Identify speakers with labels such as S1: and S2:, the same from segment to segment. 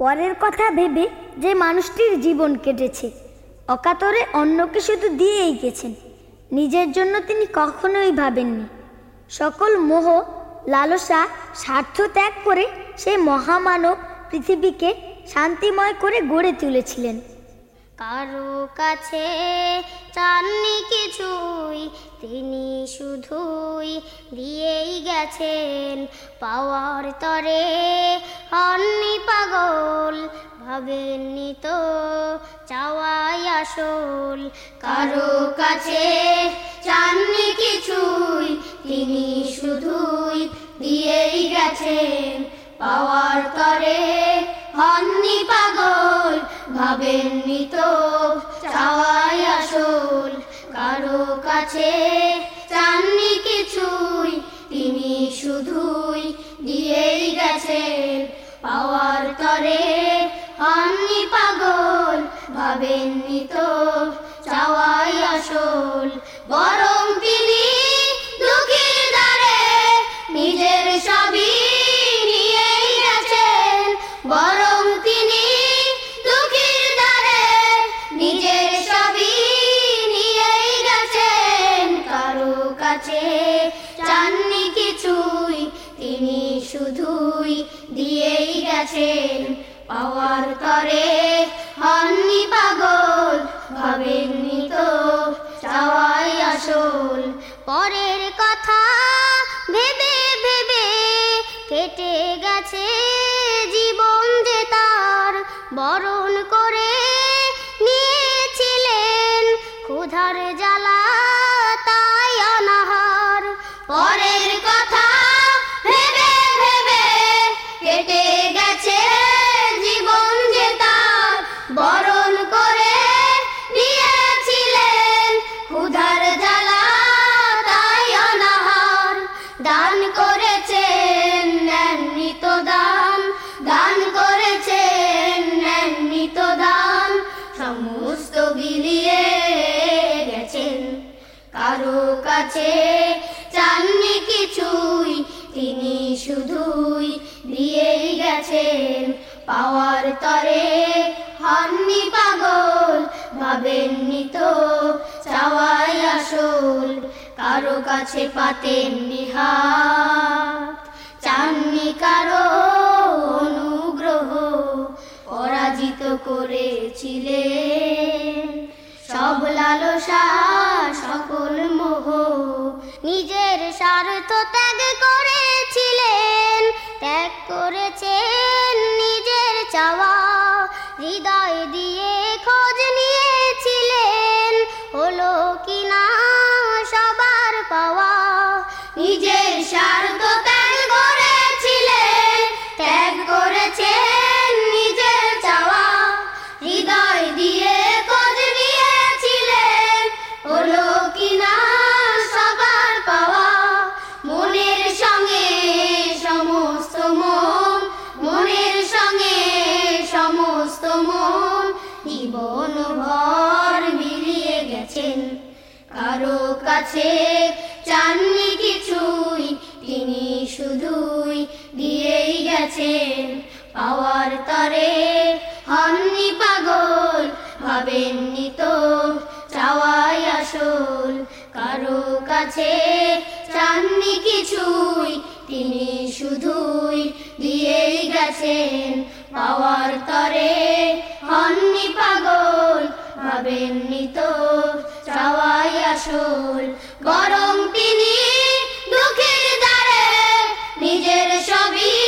S1: পরের কথা ভেবে যে মানুষটির জীবন কেটেছে, অকাতরে অন্যকে শুধু দিয়েই গেছেন। নিজের জন্য তিনি কখনোই ভাবেননি। সকল মোহ, লালসা, স্বার্থ ত্যাগ করে সেই মহামানব পৃথিবীকে শান্তিময় করে গড়ে তুলেছিলেন।
S2: কারও কাছে চাননি কিছুই, তিনি শুধুই দিয়েই গেছেন। পাওয়ার তরে হননি পাগল ভাবেননি তো চাওয়াই আসল। কারও কাছে চাননি কিছুই, তিনি শুধুই দিয়েই গেছেন। পাওয়ার তরে হননি পাগল ভাবেননি তো চাওয়াই আসল। কারও কাছে চাননি কিছুই, তিনি শুধুই দিয়েই গেছেন। পাওয়ার তরে। হননি পাগল, ভাবেননি তো, চাওয়াই আসল। বরং তিনি নিজের সবই নিয়েই বরং তিনি নিজের সবই নিয়েই কাছে চাননি কিছুই তিনি শুধুই দিয়েই গেছেন। পাওয়ার তরে হননি পাগল, ভাবেননি তো চাওয়াই আসল। পরের কথা ভেবে ভেবে কেটে গেছে জীবন যে তার, বরণ দান করেছেন, নেননি তো দান। দান করেছেন, নেননি তো দান। সমস্ত বিলিয়ে গেছেন। কারও কাছে চাননি কিছুই, তিনি শুধুই দিয়েই গেছেন। পাওয়ার তরে হননি পাগল, ভাবেননি তো চাওয়াই আসল। কারও কাছে পাতেন নিহাত চাননি কারও অনুগ্রহ পরাজিত করেছিলেন। সব লালসা সকল মোহ নিজের ত্যাগ করেছেন নিজের চাওয়া। হৃদয় দিয়ে সবার পাওয়া। সঙ্গে সমস্ত মন, মনের সঙ্গে সমস্ত মন গেছেন। কারও কাছে চাননি গেছেন পাওয়ার তরে। হননি পাগল ভাবেননি তো, চাওয়াই আসল কারও কাছে। চাননি কিছুই, তিনি শুধুই দিয়েই গেছেন পাওয়ার তরে। হননি পাগল ভাবেননি তো, চাওয়াই আসল। বরং তিনি দুঃখের দ্বারে নিজের সবই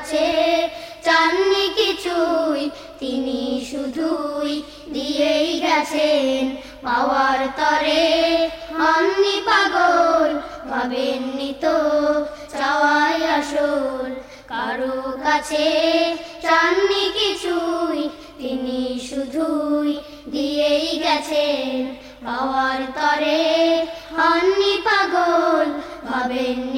S2: কাছে চাননি কিছুই, তিনি শুধুই দিয়েই গেছেন পাওয়ার তরে। হননি পাগল, ভাবেননি তো চাওয়াই আসল কারও কাছে। চাননি কিছুই, তিনি শুধুই দিয়েই গেছেন পাওয়ার তরে। হননি পাগল, ভাবেননি